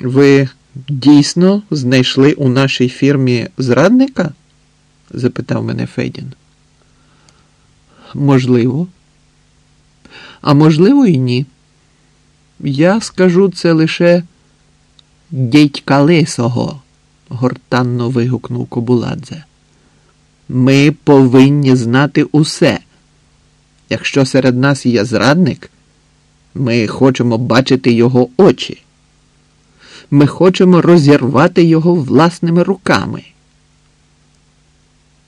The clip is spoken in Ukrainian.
Ви дійсно знайшли у нашій фірмі зрадника? запитав мене Федін. Можливо. А можливо, і ні. Я скажу це лише дядька Лисого, гортанно вигукнув Кобуладзе. Ми повинні знати усе. Якщо серед нас є зрадник, ми хочемо бачити його очі. Ми хочемо розірвати його власними руками.